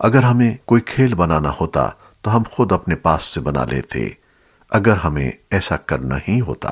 اگر ہمیں کوئی کھیل بنانا ہوتا تو ہم خود اپنے پاس سے بنا لیتے، اگر ہمیں ایسا کرنا ہی ہوتا۔